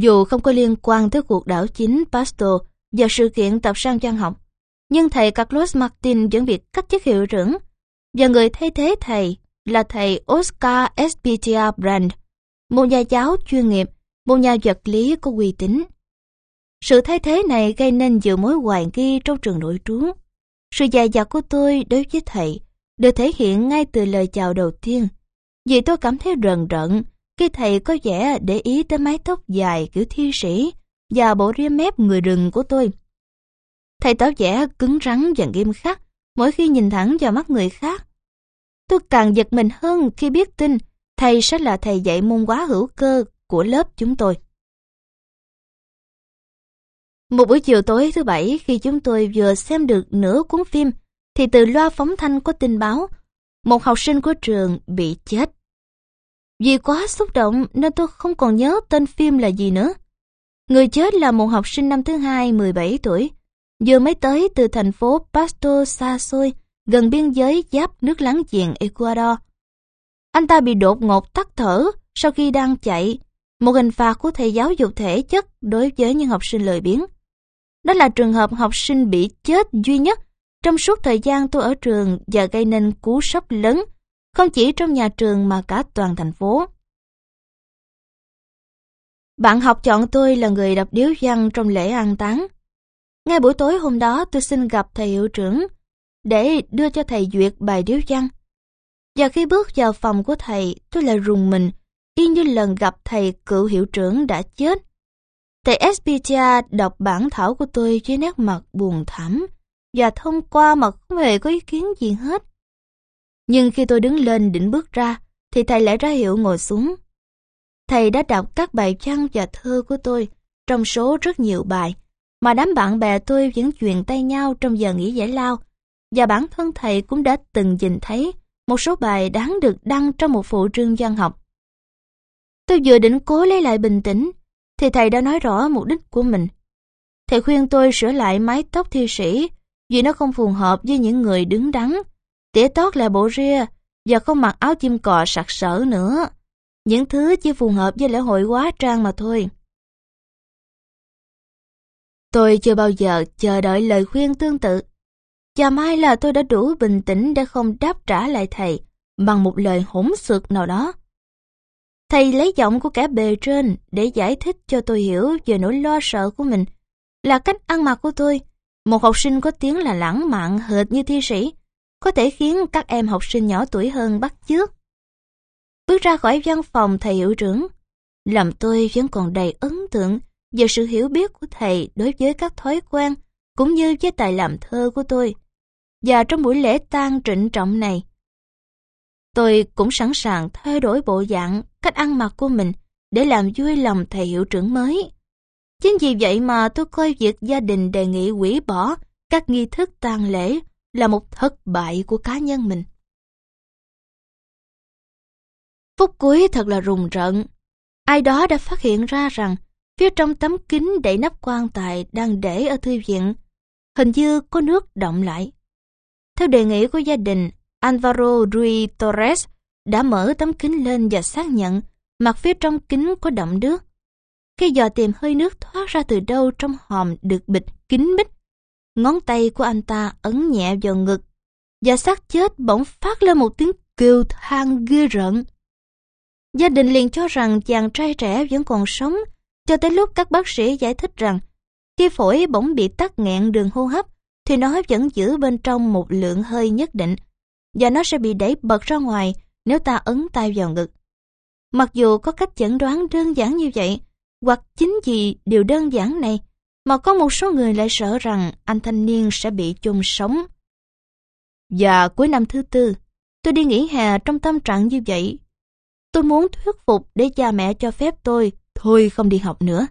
Dù không có liên quan tới cuộc đảo chính Pasto và sự kiện tập sang văn học, nhưng thầy Carlos Martin vẫn bị cách chức hiệu trưởng và người thay thế thầy là thầy Oscar Espitia Brand, một nhà giáo chuyên nghiệp, một nhà vật lý có uy tín. Sự thay thế này gây nên nhiều mối hoài nghi trong trường nội trú. Sự dài dặt của tôi đối với thầy được thể hiện ngay từ lời chào đầu tiên, vì tôi cảm thấy rần rợn khi thầy có vẻ để ý tới mái tóc dài kiểu thi sĩ và bộ ria mép người rừng của tôi. Thầy tỏ vẻ cứng rắn và nghiêm khắc mỗi khi nhìn thẳng vào mắt người khác. Tôi càng giật mình hơn khi biết tin thầy sẽ là thầy dạy môn hóa hữu cơ của lớp chúng tôi. Một buổi chiều tối thứ bảy, khi chúng tôi vừa xem được nửa cuốn phim, thì từ loa phóng thanh có tin báo, một học sinh của trường bị chết. Vì quá xúc động nên tôi không còn nhớ tên phim là gì nữa. Người chết là một học sinh năm thứ hai 17 tuổi, vừa mới tới từ thành phố Pasto xa xôi, gần biên giới giáp nước láng giềng Ecuador. Anh ta bị đột ngột tắt thở sau khi đang chạy, một hình phạt của thầy giáo dục thể chất đối với những học sinh lười biếng. Đó là trường hợp học sinh bị chết duy nhất trong suốt thời gian tôi ở trường và gây nên cú sốc lớn, không chỉ trong nhà trường mà cả toàn thành phố. Bạn học chọn tôi là người đọc điếu văn trong lễ an táng. Ngay buổi tối hôm đó tôi xin gặp thầy hiệu trưởng để đưa cho thầy duyệt bài điếu văn. Và khi bước vào phòng của thầy, tôi lại rùng mình, y như lần gặp thầy cựu hiệu trưởng đã chết. Thầy Espitia đọc bản thảo của tôi với nét mặt buồn thảm và thông qua mà không hề có ý kiến gì hết. Nhưng khi tôi đứng lên định bước ra, thì thầy lại ra hiệu ngồi xuống. Thầy đã đọc các bài văn và thơ của tôi, trong số rất nhiều bài, mà đám bạn bè tôi vẫn truyền tay nhau trong giờ nghỉ giải lao, và bản thân thầy cũng đã từng nhìn thấy một số bài đáng được đăng trong một phụ trương văn học. Tôi vừa định cố lấy lại bình tĩnh, thì thầy đã nói rõ mục đích của mình. Thầy khuyên tôi sửa lại mái tóc thi sĩ vì nó không phù hợp với những người đứng đắn, tỉa tót là bộ ria và không mặc áo chim cò sặc sỡ nữa. Những thứ chỉ phù hợp với lễ hội quá trang mà thôi. Tôi chưa bao giờ chờ đợi lời khuyên tương tự. Và mai là tôi đã đủ bình tĩnh để không đáp trả lại thầy bằng một lời hỗn xược nào đó. Thầy lấy giọng của kẻ bề trên để giải thích cho tôi hiểu về nỗi lo sợ của mình, là cách ăn mặc của tôi. Một học sinh có tiếng là lãng mạn hệt như thi sĩ, có thể khiến các em học sinh nhỏ tuổi hơn bắt chước. Bước ra khỏi văn phòng thầy hiệu trưởng, làm tôi vẫn còn đầy ấn tượng về sự hiểu biết của thầy đối với các thói quen cũng như với tài làm thơ của tôi. Và trong buổi lễ tang trịnh trọng này, tôi cũng sẵn sàng thay đổi bộ dạng, cách ăn mặc của mình để làm vui lòng thầy hiệu trưởng mới. Chính vì vậy mà tôi coi việc gia đình đề nghị hủy bỏ các nghi thức tang lễ là một thất bại của cá nhân mình. Phút cuối thật là rùng rợn. Ai đó đã phát hiện ra rằng phía trong tấm kính đậy nắp quan tài đang để ở thư viện, hình như có nước động lại. Theo đề nghị của gia đình, Alvaro Ruiz Torres đã mở tấm kính lên và xác nhận mặt phía trong kính có đậm nước. Khi dò tìm hơi nước thoát ra từ đâu trong hòm được bịt kín bích, ngón tay của anh ta ấn nhẹ vào ngực và xác chết bỗng phát lên một tiếng kêu than ghê rợn. Gia đình liền cho rằng chàng trai trẻ vẫn còn sống cho tới lúc các bác sĩ giải thích rằng khi phổi bỗng bị tắc nghẹn đường hô hấp thì nó vẫn giữ bên trong một lượng hơi nhất định và nó sẽ bị đẩy bật ra ngoài nếu ta ấn tay vào ngực. Mặc dù có cách chẩn đoán đơn giản như vậy, hoặc chính vì điều đơn giản này mà có một số người lại sợ rằng anh thanh niên sẽ bị chôn sống. Và cuối năm thứ tư, tôi đi nghỉ hè trong tâm trạng như vậy. Tôi muốn thuyết phục để cha mẹ cho phép tôi thôi không đi học nữa.